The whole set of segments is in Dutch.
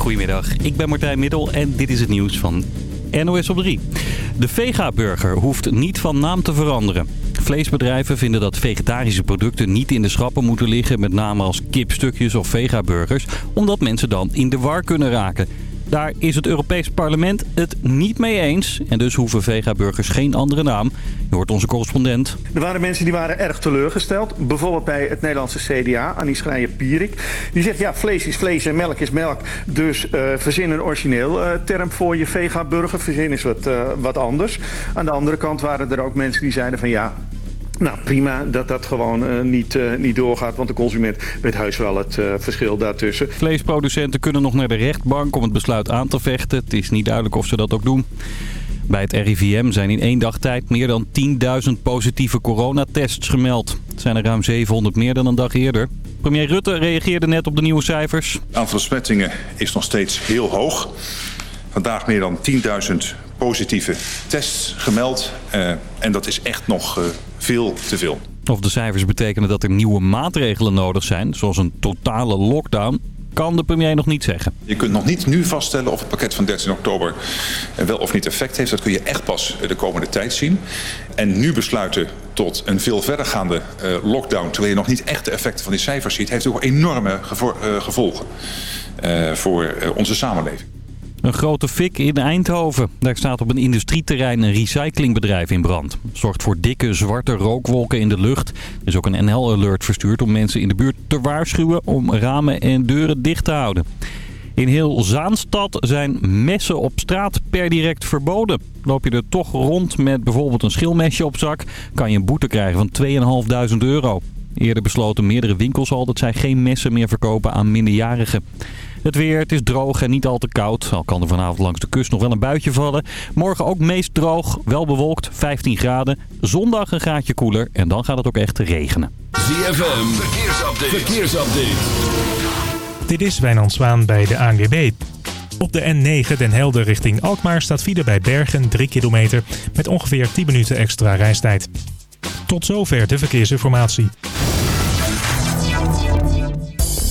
Goedemiddag, ik ben Martijn Middel en dit is het nieuws van NOS op 3. De Vega-burger hoeft niet van naam te veranderen. Vleesbedrijven vinden dat vegetarische producten niet in de schappen moeten liggen... met name als kipstukjes of Vega-burgers... omdat mensen dan in de war kunnen raken... Daar is het Europees Parlement het niet mee eens. En dus hoeven vegaburgers geen andere naam. Je hoort onze correspondent. Er waren mensen die waren erg teleurgesteld. Bijvoorbeeld bij het Nederlandse CDA, Annie Schreier-Pierik. Die zegt, ja, vlees is vlees en melk is melk. Dus uh, verzin een origineel uh, term voor je vegaburger. Verzin is wat, uh, wat anders. Aan de andere kant waren er ook mensen die zeiden van... ja, nou, prima dat dat gewoon uh, niet, uh, niet doorgaat. Want de consument weet heus wel het uh, verschil daartussen. Vleesproducenten kunnen nog naar de rechtbank om het besluit aan te vechten. Het is niet duidelijk of ze dat ook doen. Bij het RIVM zijn in één dag tijd meer dan 10.000 positieve coronatests gemeld. Het zijn er ruim 700 meer dan een dag eerder. Premier Rutte reageerde net op de nieuwe cijfers. Het aantal besmettingen is nog steeds heel hoog. Vandaag meer dan 10.000 positieve tests gemeld. Uh, en dat is echt nog uh, veel te veel. Of de cijfers betekenen dat er nieuwe maatregelen nodig zijn, zoals een totale lockdown, kan de premier nog niet zeggen. Je kunt nog niet nu vaststellen of het pakket van 13 oktober wel of niet effect heeft. Dat kun je echt pas de komende tijd zien. En nu besluiten tot een veel verdergaande uh, lockdown... terwijl je nog niet echt de effecten van die cijfers ziet... heeft ook enorme gevo uh, gevolgen uh, voor onze samenleving. Een grote fik in Eindhoven. Daar staat op een industrieterrein een recyclingbedrijf in brand. Zorgt voor dikke zwarte rookwolken in de lucht. Er is ook een NL-alert verstuurd om mensen in de buurt te waarschuwen om ramen en deuren dicht te houden. In heel Zaanstad zijn messen op straat per direct verboden. Loop je er toch rond met bijvoorbeeld een schilmesje op zak... kan je een boete krijgen van 2.500 euro. Eerder besloten meerdere winkels al dat zij geen messen meer verkopen aan minderjarigen. Het weer, het is droog en niet al te koud. Al kan er vanavond langs de kust nog wel een buitje vallen. Morgen ook meest droog, wel bewolkt, 15 graden. Zondag een graadje koeler en dan gaat het ook echt regenen. ZFM, verkeersupdate. verkeersupdate. Dit is Wijnand Zwaan bij de ANWB. Op de N9 Den Helder richting Alkmaar staat file bij Bergen 3 kilometer met ongeveer 10 minuten extra reistijd. Tot zover de verkeersinformatie.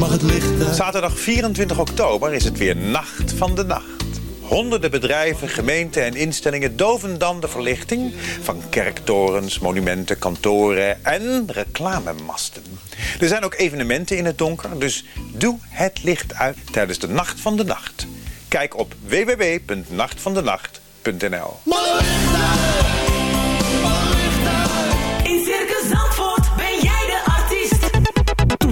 Mag het licht uit? Zaterdag 24 oktober is het weer Nacht van de Nacht. Honderden bedrijven, gemeenten en instellingen doven dan de verlichting... van kerktorens, monumenten, kantoren en reclamemasten. Er zijn ook evenementen in het donker, dus doe het licht uit tijdens de Nacht van de Nacht. Kijk op www.nachtvandenacht.nl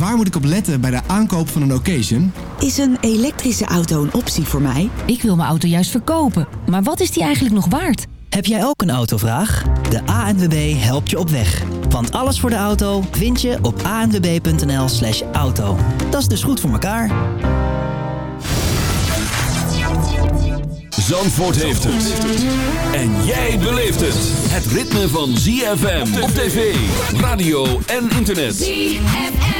waar moet ik op letten bij de aankoop van een occasion? Is een elektrische auto een optie voor mij? Ik wil mijn auto juist verkopen, maar wat is die eigenlijk nog waard? Heb jij ook een autovraag? De ANWB helpt je op weg. Want alles voor de auto vind je op anwb.nl slash auto. Dat is dus goed voor elkaar. Zandvoort heeft het. En jij beleeft het. Het ritme van ZFM op tv, radio en internet. ZFM.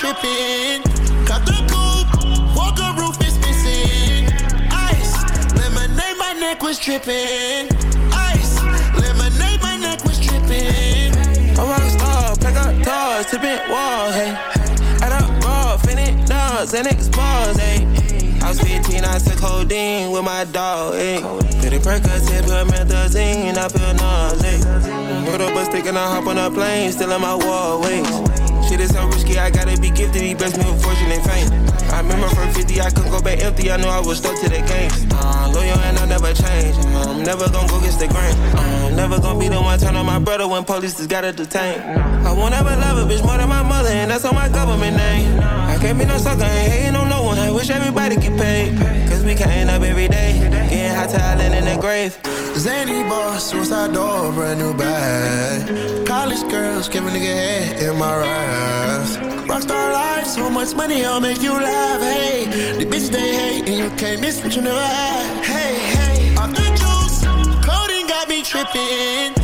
Tripping. Cut the coupe, walker roof is missing. Ice, lemonade, my neck was tripping. Ice, lemonade, my neck was pack up tipping walls, hey. And hey. I was 15, I took codeine with my dog, hey. Did it Percocet, put methazine, I feel nauseous. Put up a stick and I hop on a plane, still in my wallways. Shit is so risky, I gotta be gifted, he blessed me with fortune and fame. I remember from 50, I couldn't go back empty, I knew I was stuck to the game. Uh, loyal and I'll never change, I'm never gonna go against the grain. I'm never gonna be the one turn on my brother when police just gotta detain. I won't ever love a bitch more than my mother, and that's on my government name. I can't be no sucker, ain't hating on no one, I wish everybody get paid. Cause we can't up every day, getting hot talent in the grave. Zany bar, suicide door, brand new bag. College girls, give a nigga head in my ass. Rockstar life, so much money, I'll make you laugh. Hey, the bitch they hate, and you can't miss what you never had. Hey, hey, off the juice, coding got me tripping.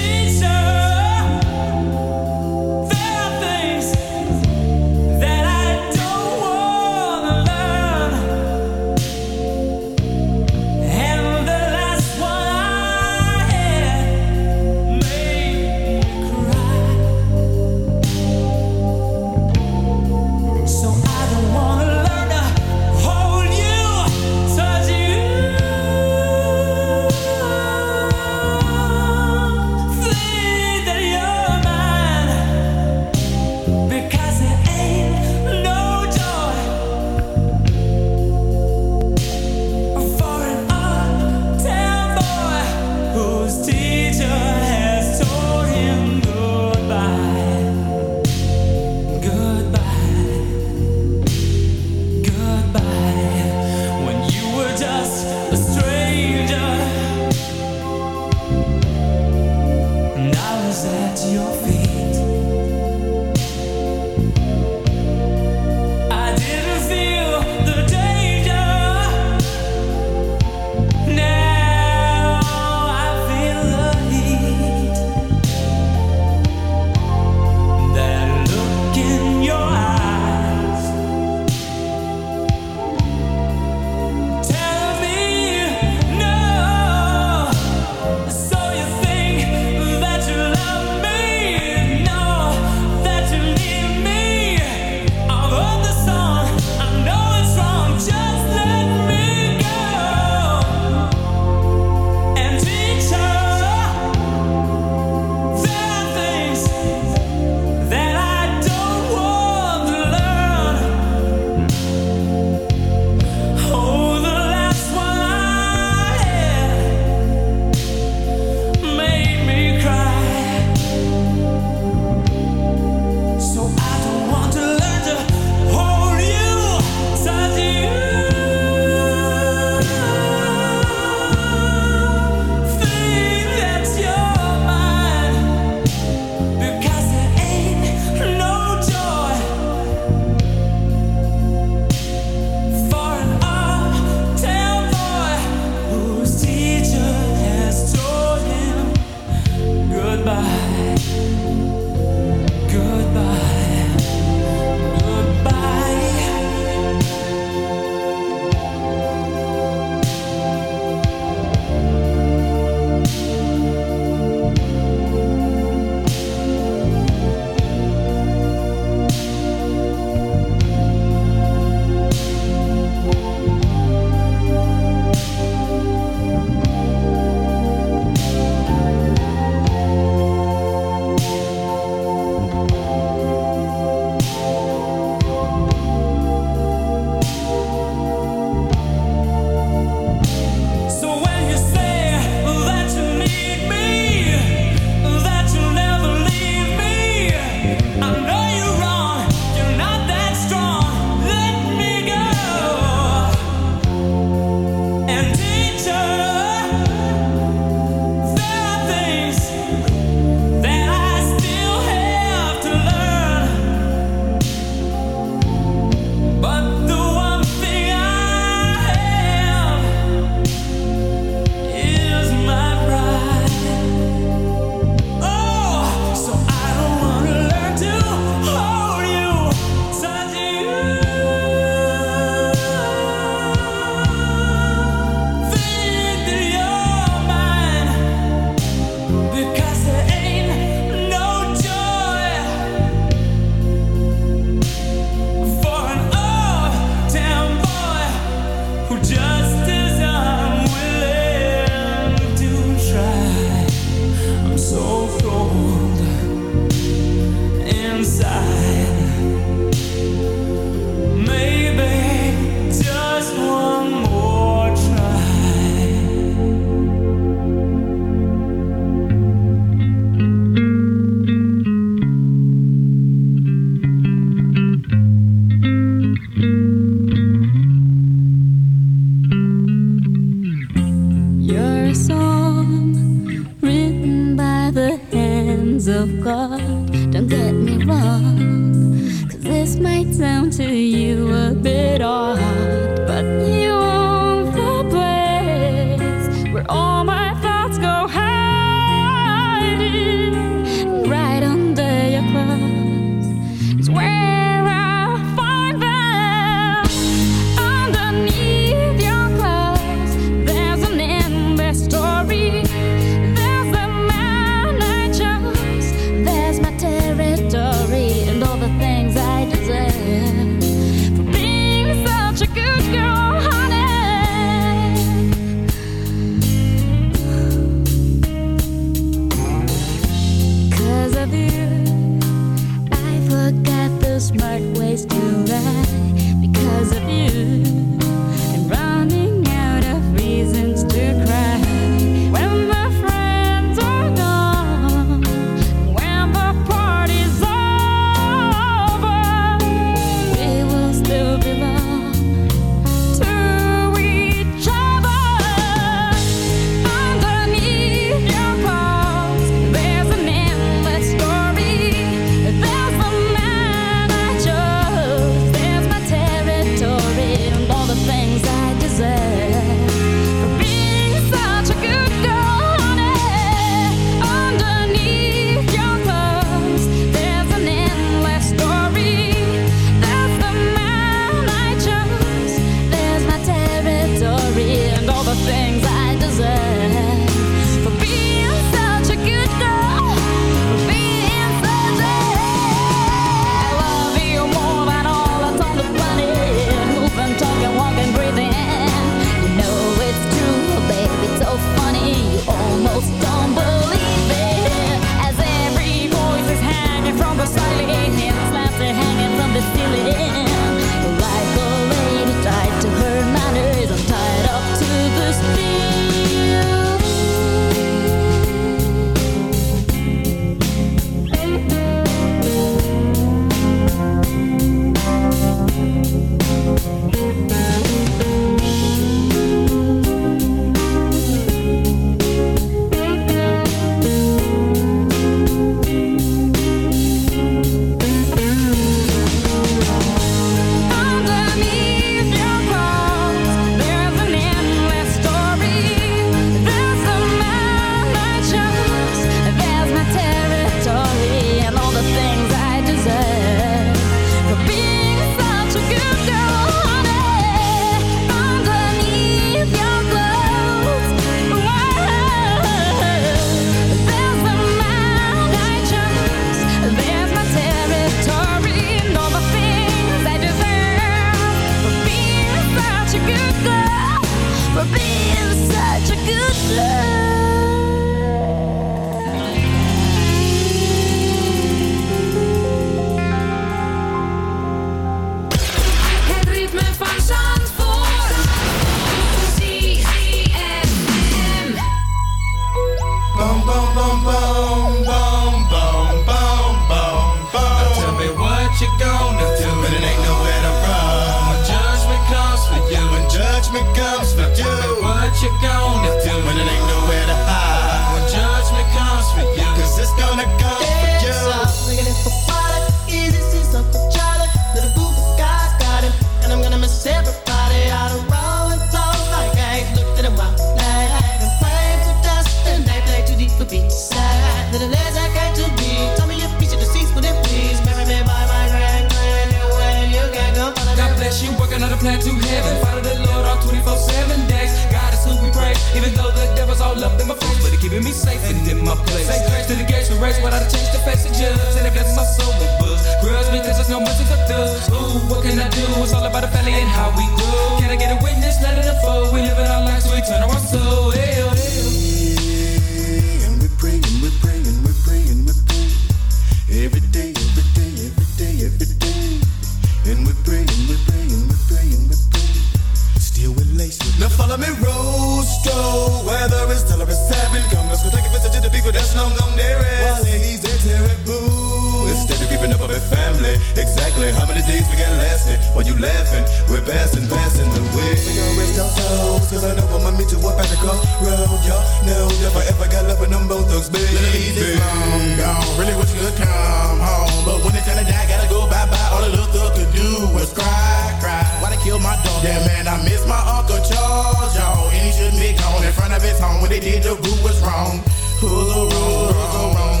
up on family. Exactly how many days we got lasting? While you laughing, we're passing, passing the way. We gon' rest our souls, cause I know I'ma meet you up at the crossroad. Y'all know if I ever got love with them both thugs, baby. Ladies, it's long gone. Really wish you could come home. But when it's time to die, gotta go bye bye. All the little thug could do was cry, cry. Why they kill my dog? Yeah, man, I miss my Uncle Charles, y'all. And he shouldn't be gone in front of his home. When they did, the group was wrong. Who's the wrong? Wrong?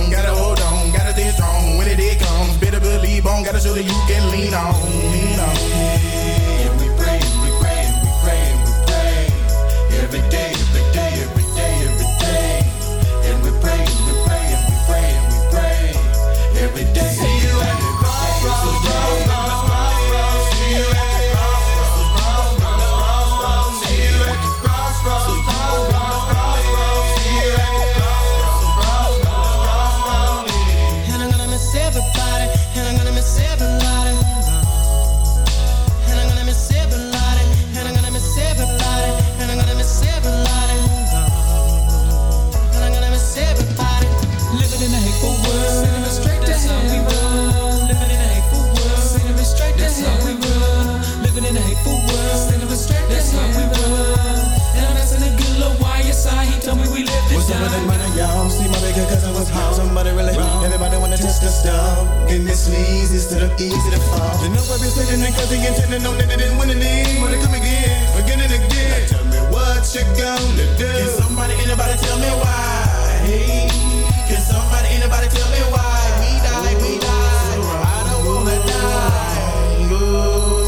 get a good lead on, got a shoulder you can lean on. Lean on. And we pray, we pray, we pray, we pray every day, every day, every day, every day. And we pray, we pray, we pray, we pray every day. just a stop. And this leads instead of easy to fall. The number is sitting and cousin intending on that it didn't win any. Wanna come again, again and again. Like tell me what you gonna do. Can somebody, anybody tell me why? Hey, can somebody, anybody tell me why? We die, we die. I don't wanna die. Ooh.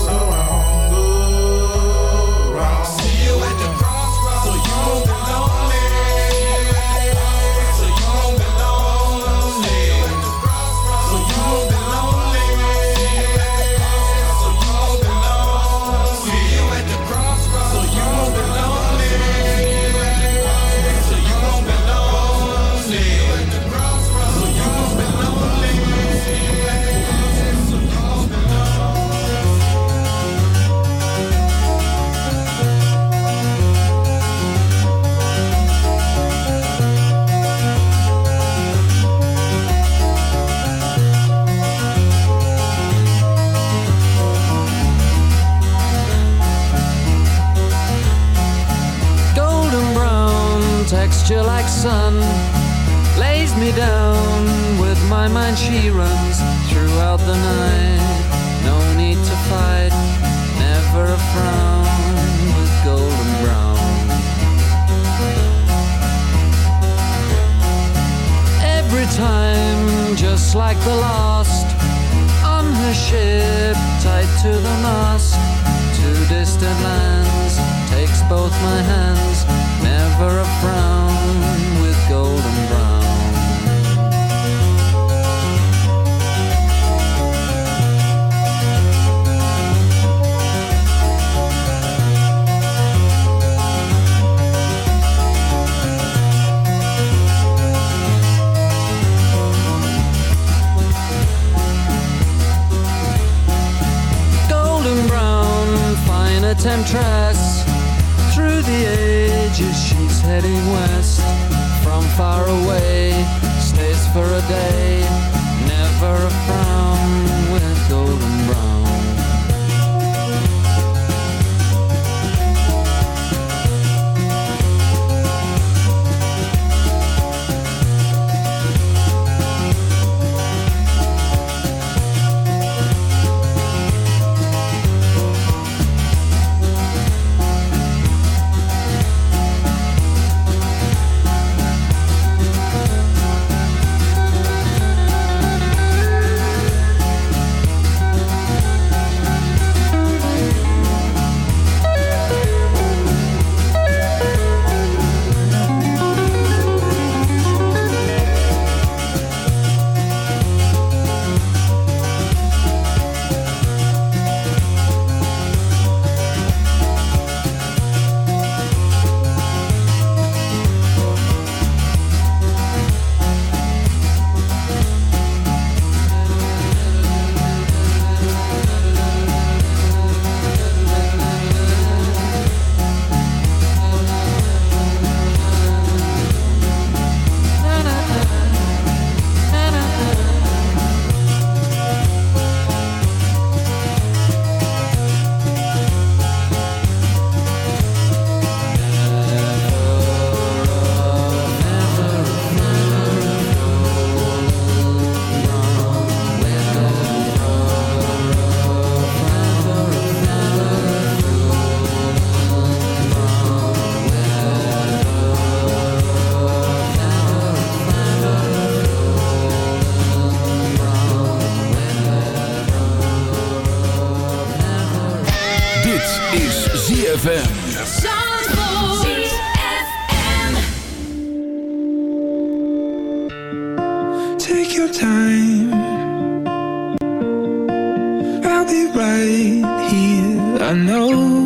I know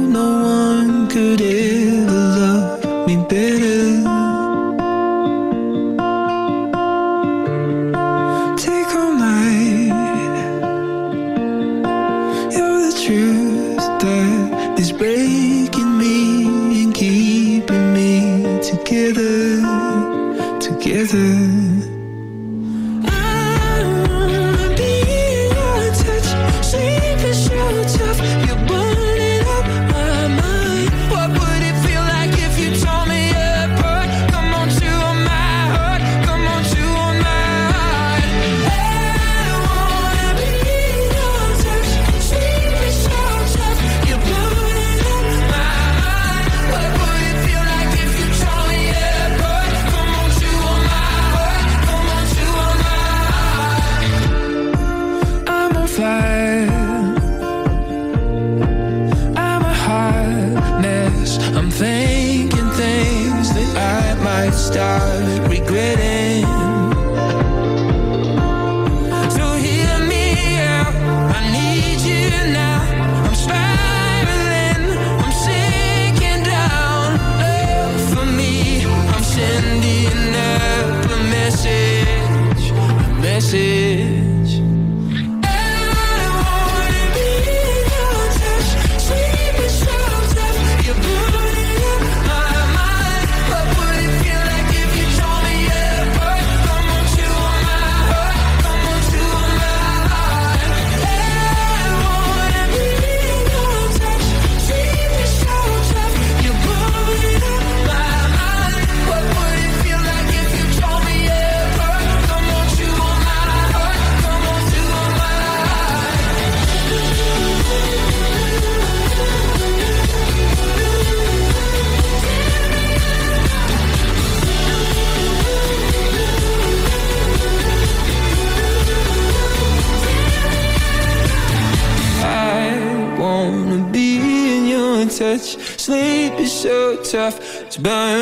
turf. Tu ben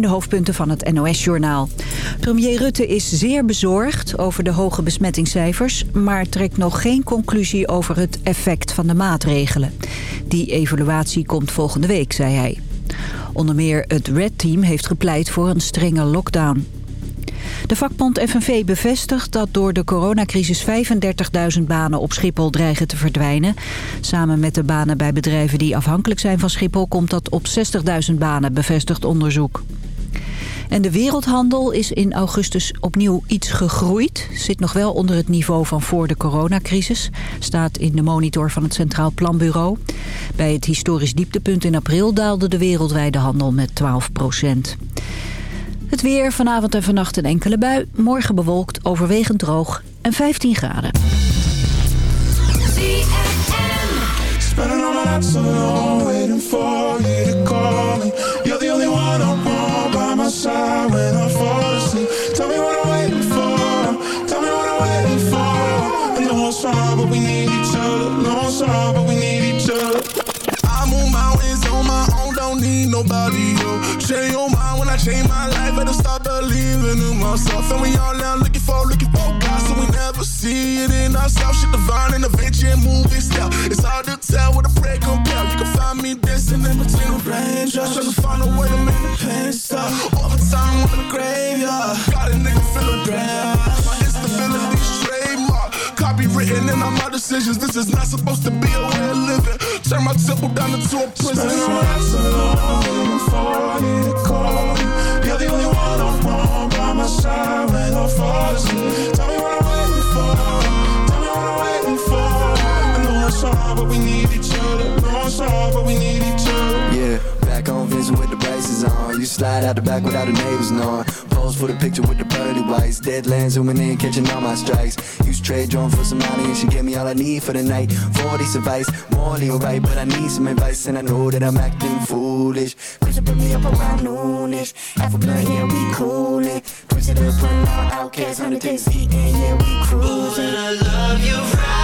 de hoofdpunten van het NOS-journaal. Premier Rutte is zeer bezorgd over de hoge besmettingscijfers... maar trekt nog geen conclusie over het effect van de maatregelen. Die evaluatie komt volgende week, zei hij. Onder meer het Red Team heeft gepleit voor een strenge lockdown. De vakbond FNV bevestigt dat door de coronacrisis 35.000 banen op Schiphol dreigen te verdwijnen. Samen met de banen bij bedrijven die afhankelijk zijn van Schiphol komt dat op 60.000 banen, bevestigt onderzoek. En de wereldhandel is in augustus opnieuw iets gegroeid. Zit nog wel onder het niveau van voor de coronacrisis. Staat in de monitor van het Centraal Planbureau. Bij het historisch dieptepunt in april daalde de wereldwijde handel met 12 procent. Het weer vanavond en vannacht een enkele bui. Morgen bewolkt, overwegend droog en 15 graden. Side when I fall asleep. Tell me what I'm waiting for. Tell me what I'm waiting for. I know it's wrong, but we need need nobody, yo. Change your mind when I change my life, better start believing in myself. And we all now looking for, looking for God, so we never see it in ourselves. Shit divine and and movie style. It's hard to tell what a prayer compare. You can find me dancing in between the raindrops, trying to find a way to make the pain stop. Overtime on the graveyard, got a nigga feeling grand. My instability trademark, copywritten in all my decisions. This is not supposed to be a way of living. Turn my temple down into a prison. Spend all night so long before you to call. You're the only one I want by my side when I fall asleep. Tell me what I'm waiting for. Tell me what I'm waiting for. I know it's hard, but we need each other. I know it's hard, but we need each other. Back on Vincent with the braces on. You slide out the back without the neighbors knowing. Pose for the picture with the pearly whites. Deadlands zooming in, catching all my strikes. Use trade drone for some money and she gave me all I need for the night. 40's advice, morally alright, but I need some advice and I know that I'm acting foolish. Push up me up around noonish. Half a blunt, yeah, we coolin'. It up, putting on outcasts, 100 days eating, yeah, we cruising. I love you right,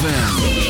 ZFM.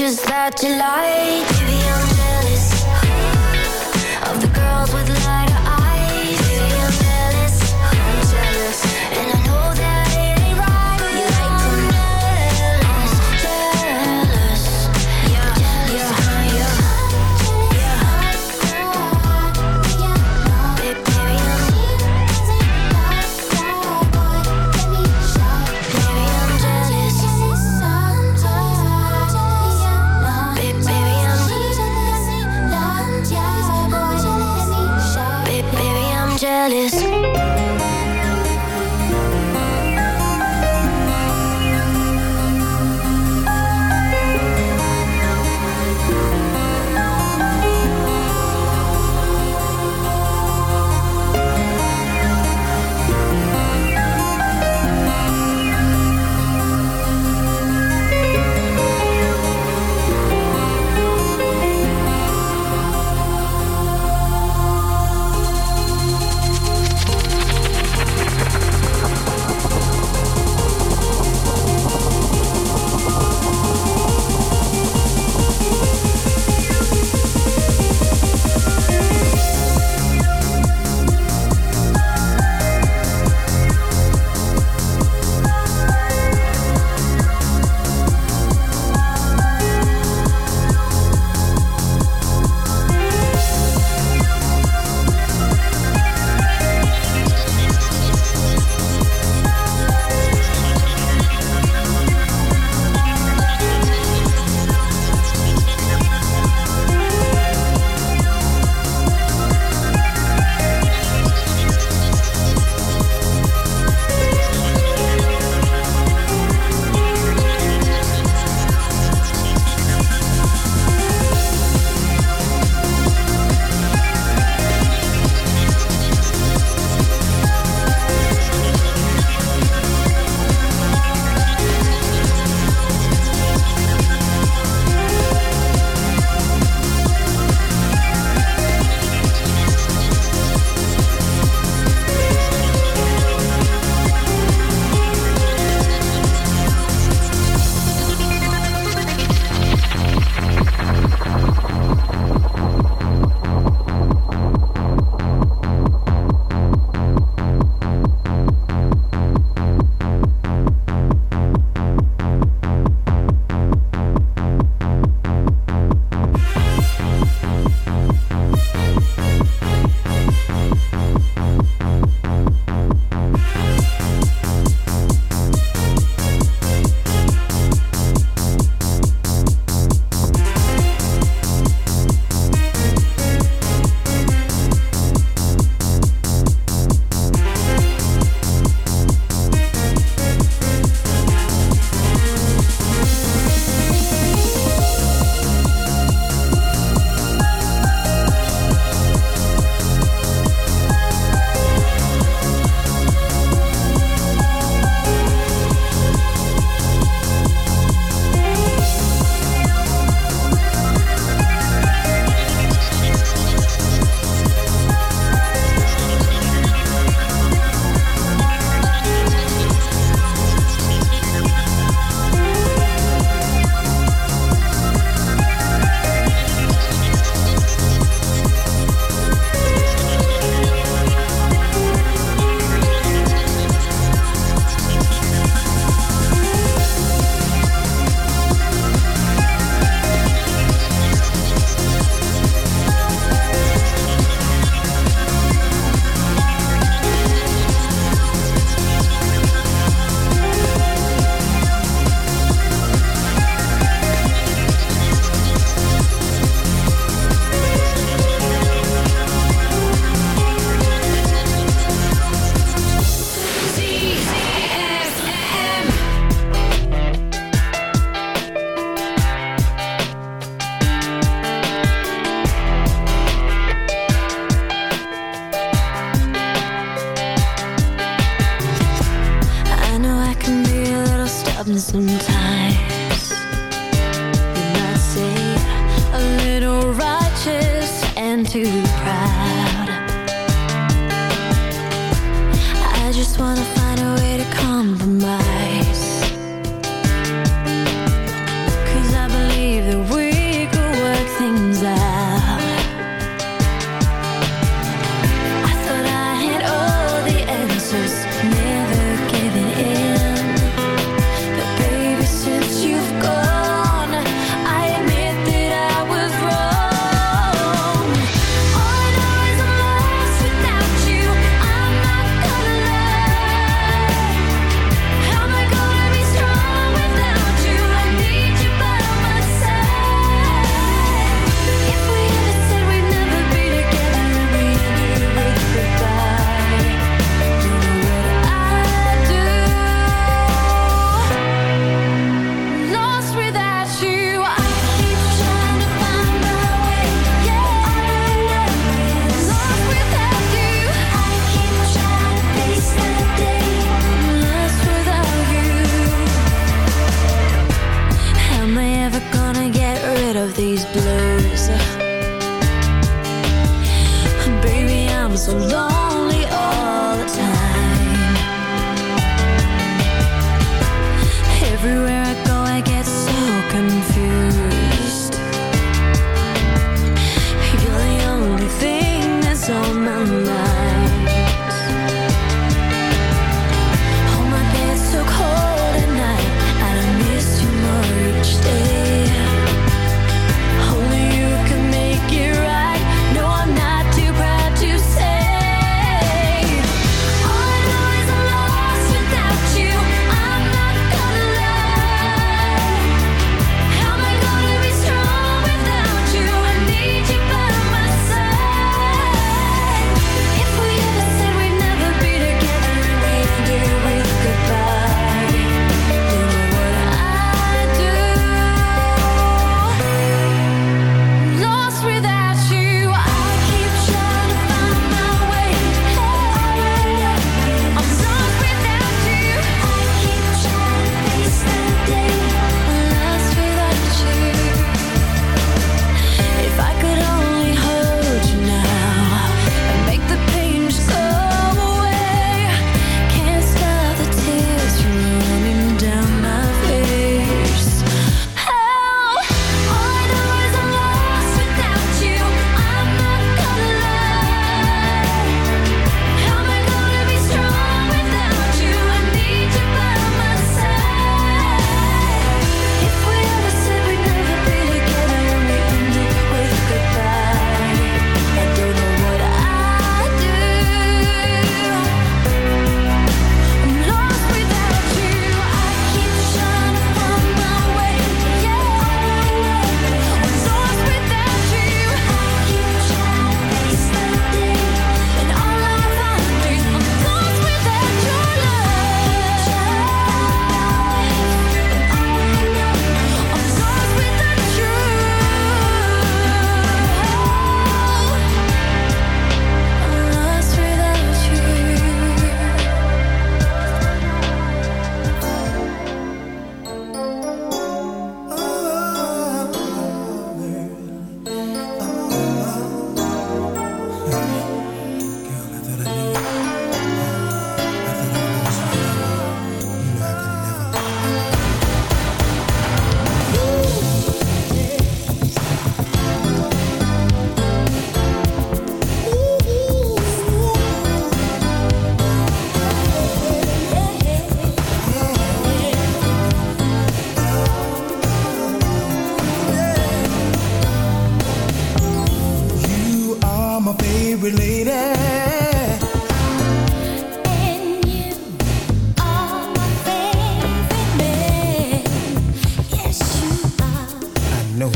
just that you like. Baby, I'm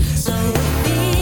So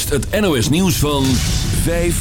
eerst het NOS nieuws van 5